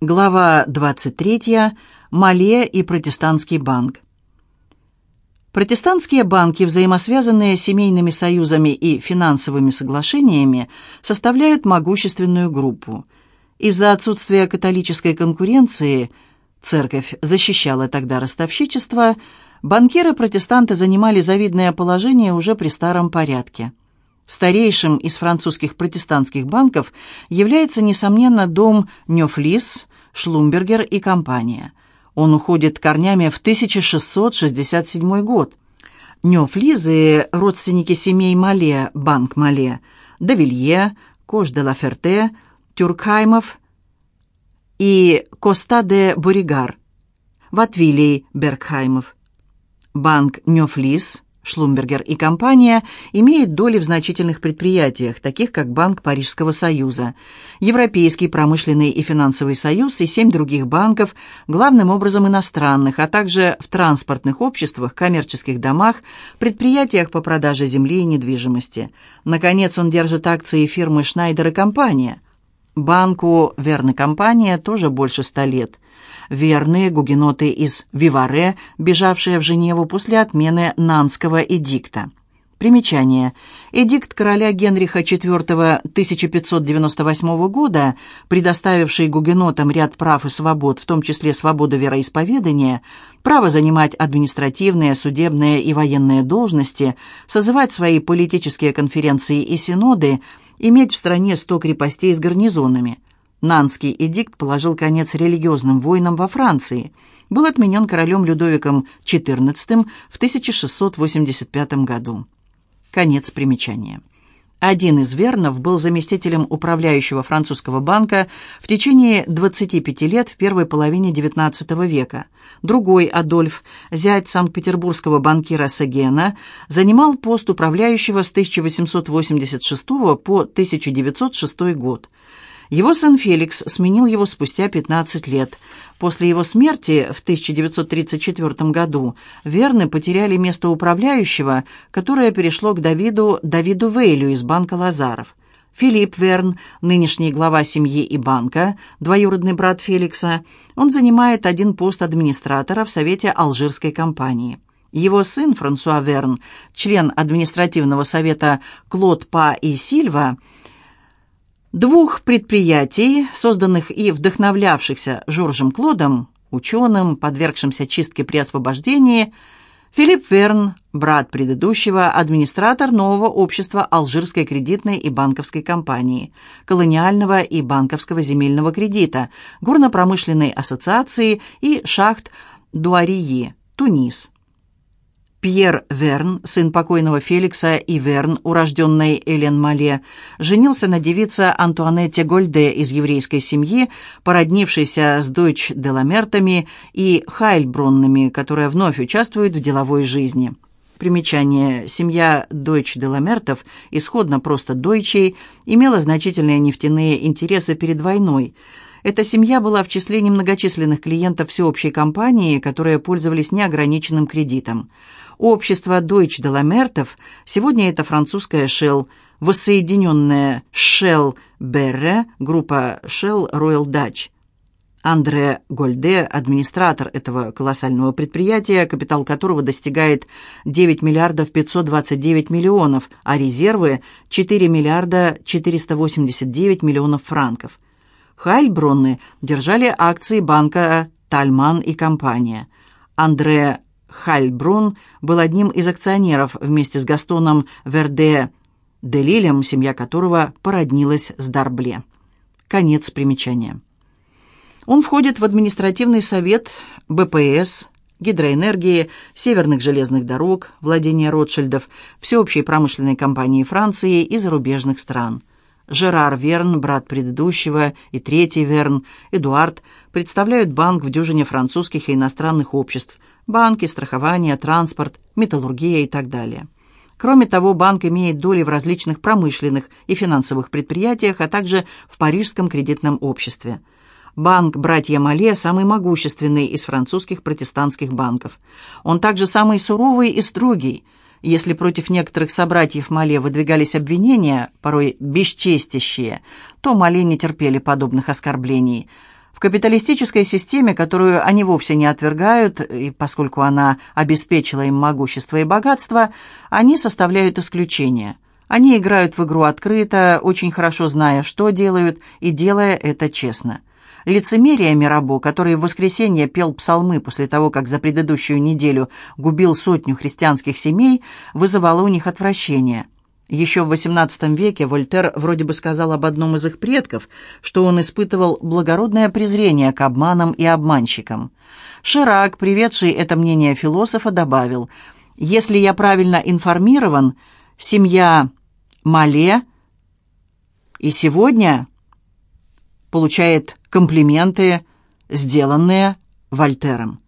Глава 23. Мале и протестантский банк. Протестантские банки, взаимосвязанные семейными союзами и финансовыми соглашениями, составляют могущественную группу. Из-за отсутствия католической конкуренции церковь защищала тогда ростовщичество, банкиры-протестанты занимали завидное положение уже при старом порядке. Старейшим из французских протестантских банков является, несомненно, дом Нёфлис, Шлумбергер и компания. Он уходит корнями в 1667 год. Нёфлизы – родственники семей Мале, банк Мале, Давилье, Кош де ла Ферте, Тюркхаймов и Коста де Боригар, Ватвилей Бергхаймов. Банк Нёфлис – Шлумбергер и компания имеет доли в значительных предприятиях, таких как Банк Парижского Союза, Европейский промышленный и финансовый союз и семь других банков, главным образом иностранных, а также в транспортных обществах, коммерческих домах, предприятиях по продаже земли и недвижимости. Наконец, он держит акции фирмы «Шнайдер и компания». Банку «Верна компания» тоже больше ста лет – верные гугеноты из Виваре, бежавшие в Женеву после отмены Нанского эдикта. Примечание. Эдикт короля Генриха IV 1598 года, предоставивший гугенотам ряд прав и свобод, в том числе свободу вероисповедания, право занимать административные, судебные и военные должности, созывать свои политические конференции и синоды, иметь в стране сто крепостей с гарнизонами – Нанский эдикт положил конец религиозным войнам во Франции. Был отменен королем Людовиком XIV в 1685 году. Конец примечания. Один из Вернов был заместителем управляющего французского банка в течение 25 лет в первой половине XIX века. Другой, Адольф, зять санкт-петербургского банкира Сагена, занимал пост управляющего с 1886 по 1906 год. Его сын Феликс сменил его спустя 15 лет. После его смерти в 1934 году Верны потеряли место управляющего, которое перешло к Давиду Давиду Вейлю из банка Лазаров. Филипп Верн, нынешний глава семьи и банка, двоюродный брат Феликса, он занимает один пост администратора в Совете Алжирской компании. Его сын Франсуа Верн, член административного совета Клод Па и Сильва – Двух предприятий, созданных и вдохновлявшихся Жоржем Клодом, ученым, подвергшимся чистке при освобождении, Филипп Верн, брат предыдущего, администратор нового общества Алжирской кредитной и банковской компании, колониального и банковского земельного кредита, горно-промышленной ассоциации и шахт Дуарии, Тунис. Пьер Верн, сын покойного Феликса и Верн, урожденный Элен Мале, женился на девице Антуанетте Гольде из еврейской семьи, породнившейся с дочь Деламертами и Хайльбронными, которая вновь участвует в деловой жизни. Примечание. Семья Дойч Деламертов, исходно просто Дойчей, имела значительные нефтяные интересы перед войной. Эта семья была в числе немногочисленных клиентов всеобщей компании, которые пользовались неограниченным кредитом. Общество Deutsche Delamертов, сегодня это французская Shell, воссоединенная Shell Berre, группа Shell Royal Dutch. Андре Гольде, администратор этого колоссального предприятия, капитал которого достигает 9 миллиардов 529 миллионов, а резервы 4 миллиарда 489 миллионов франков. Хайльбронны держали акции банка «Тальман и компания». Андре Хальбрун был одним из акционеров вместе с Гастоном Верде Делилем, семья которого породнилась с Дарбле. Конец примечания. Он входит в административный совет БПС, гидроэнергии, северных железных дорог, владения Ротшильдов, всеобщей промышленной компании Франции и зарубежных стран. Жерар Верн, брат предыдущего, и третий Верн, Эдуард, представляют банк в дюжине французских и иностранных обществ, банки, страхование, транспорт, металлургия и так далее. Кроме того, банк имеет доли в различных промышленных и финансовых предприятиях, а также в Парижском кредитном обществе. Банк «Братья Мале» самый могущественный из французских протестантских банков. Он также самый суровый и строгий. Если против некоторых собратьев Мале выдвигались обвинения, порой бесчестящие, то Мале не терпели подобных оскорблений – В капиталистической системе, которую они вовсе не отвергают, и поскольку она обеспечила им могущество и богатство, они составляют исключение. Они играют в игру открыто, очень хорошо зная, что делают, и делая это честно. Лицемерие Мирабо, который в воскресенье пел псалмы после того, как за предыдущую неделю губил сотню христианских семей, вызывало у них отвращение – еще в XVIII веке Вольтер вроде бы сказал об одном из их предков, что он испытывал благородное презрение к обманам и обманщикам. Ширак, приведший это мнение философа, добавил, «Если я правильно информирован, семья Мале и сегодня получает комплименты, сделанные Вольтером».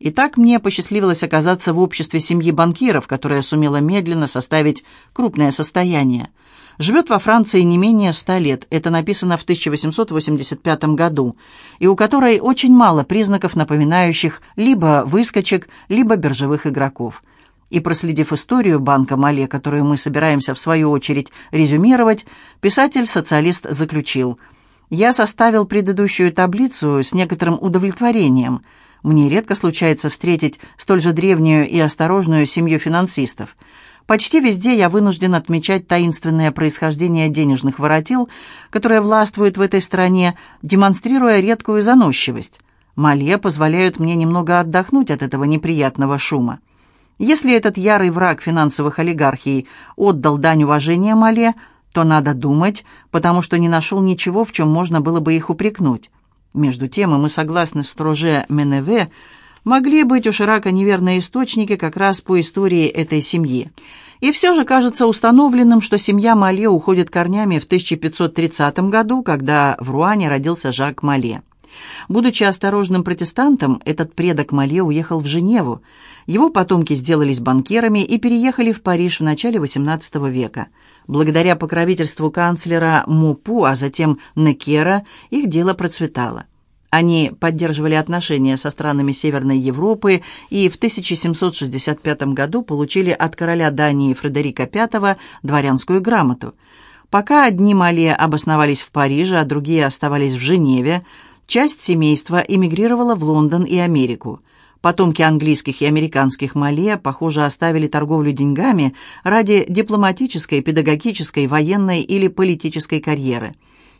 И так мне посчастливилось оказаться в обществе семьи банкиров, которая сумела медленно составить крупное состояние. Живет во Франции не менее ста лет, это написано в 1885 году, и у которой очень мало признаков, напоминающих либо выскочек, либо биржевых игроков. И проследив историю банка Мале, которую мы собираемся в свою очередь резюмировать, писатель-социалист заключил «Я составил предыдущую таблицу с некоторым удовлетворением – мне редко случается встретить столь же древнюю и осторожную семью финансистов. Почти везде я вынужден отмечать таинственное происхождение денежных воротил, которое властвует в этой стране, демонстрируя редкую заносчивость. Малье позволяют мне немного отдохнуть от этого неприятного шума. Если этот ярый враг финансовых олигархий отдал дань уважения Мале, то надо думать, потому что не нашел ничего, в чем можно было бы их упрекнуть. Между тем, и мы с Троже Меневе, могли быть у Ширака неверные источники как раз по истории этой семьи. И все же кажется установленным, что семья Мале уходит корнями в 1530 году, когда в Руане родился Жак Мале. Будучи осторожным протестантом, этот предок Мале уехал в Женеву. Его потомки сделались банкирами и переехали в Париж в начале XVIII века – Благодаря покровительству канцлера Мупу, а затем Некера, их дело процветало. Они поддерживали отношения со странами Северной Европы и в 1765 году получили от короля Дании Фредерика V дворянскую грамоту. Пока одни Мале обосновались в Париже, а другие оставались в Женеве, часть семейства эмигрировала в Лондон и Америку. Потомки английских и американских Мале, похоже, оставили торговлю деньгами ради дипломатической, педагогической, военной или политической карьеры.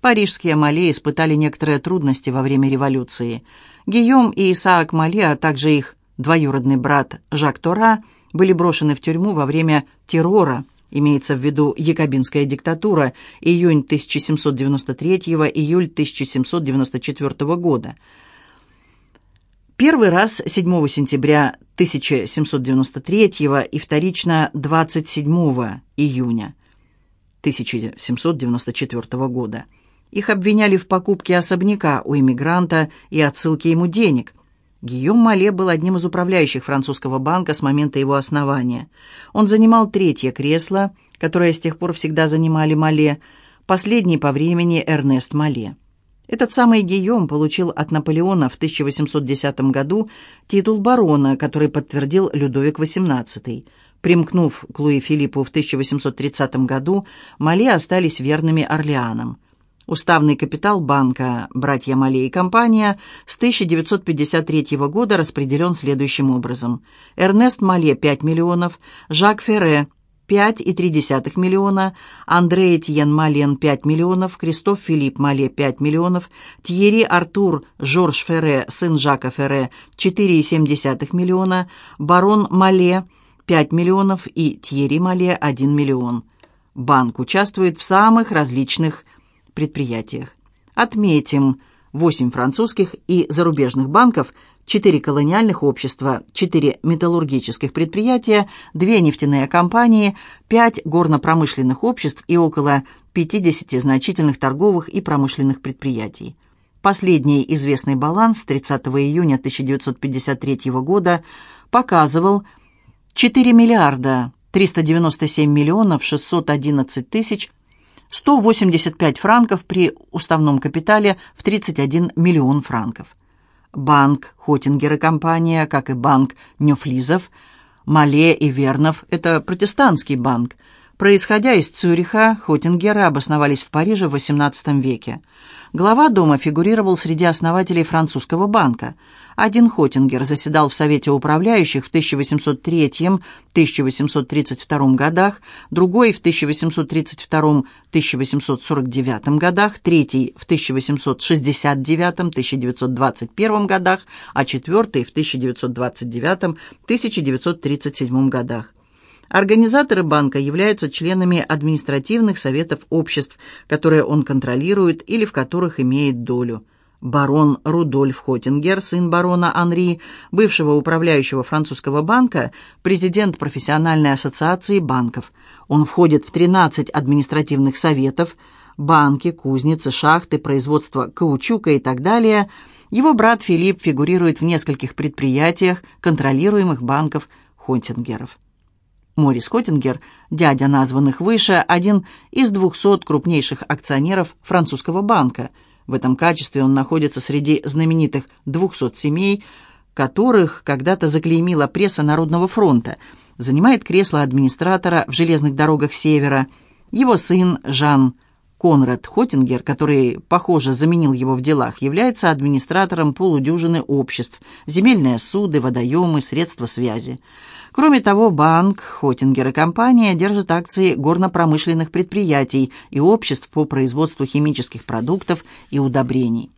Парижские Мале испытали некоторые трудности во время революции. Гийом и Исаак Мале, а также их двоюродный брат Жак Тора, были брошены в тюрьму во время террора, имеется в виду якобинская диктатура, июнь 1793-июль 1794 года – Первый раз 7 сентября 1793 и вторично 27 июня 1794 года. Их обвиняли в покупке особняка у иммигранта и отсылке ему денег. Гийом Мале был одним из управляющих французского банка с момента его основания. Он занимал третье кресло, которое с тех пор всегда занимали Мале, последний по времени Эрнест Мале. Этот самый Гийом получил от Наполеона в 1810 году титул барона, который подтвердил Людовик XVIII. Примкнув к Луи Филиппу в 1830 году, Мали остались верными Орлеанам. Уставный капитал банка «Братья Мале и компания» с 1953 года распределен следующим образом. Эрнест Мале – 5 миллионов, Жак Ферре 5,3 миллиона, Андрей Этьен Мален 5 миллионов, Кристоф Филипп Мале 5 миллионов, Тьерри Артур Жорж Ферре, сын Жака Ферре 4,7 миллиона, барон Мале 5 миллионов и Тьерри Мале 1 миллион. Банк участвует в самых различных предприятиях. Отметим, 8 французских и зарубежных банков – четыре колониальных общества, четыре металлургических предприятия, две нефтяные компании, пять горно-промышленных обществ и около 50 значительных торговых и промышленных предприятий. Последний известный баланс 30 июня 1953 года показывал 4 миллиарда 397 миллионов 611 тысяч 185 франков при уставном капитале в 31 миллион франков. Банк Хотингер и компания, как и банк Нёфлизов, Мале и Вернов – это протестантский банк. Происходя из Цюриха, Хоттингеры обосновались в Париже в XVIII веке. Глава дома фигурировал среди основателей французского банка. Один Хоттингер заседал в Совете управляющих в 1803-1832 годах, другой в 1832-1849 годах, третий в 1869-1921 годах, а четвертый в 1929-1937 годах. Организаторы банка являются членами административных советов обществ, которые он контролирует или в которых имеет долю. Барон Рудольф Хоттингер, сын барона Анри, бывшего управляющего французского банка, президент профессиональной ассоциации банков. Он входит в 13 административных советов, банки, кузницы, шахты, производство каучука и так далее. Его брат Филипп фигурирует в нескольких предприятиях, контролируемых банков Хоттингеров. Морис Хоттингер, дядя названных выше, один из 200 крупнейших акционеров французского банка. В этом качестве он находится среди знаменитых 200 семей, которых когда-то заклеймила пресса Народного фронта, занимает кресло администратора в железных дорогах Севера. Его сын Жан Конрад Хоттингер, который, похоже, заменил его в делах, является администратором полудюжины обществ, земельные суды, водоемы, средства связи. Кроме того, банк, Хоттингер и компания держат акции горно-промышленных предприятий и обществ по производству химических продуктов и удобрений.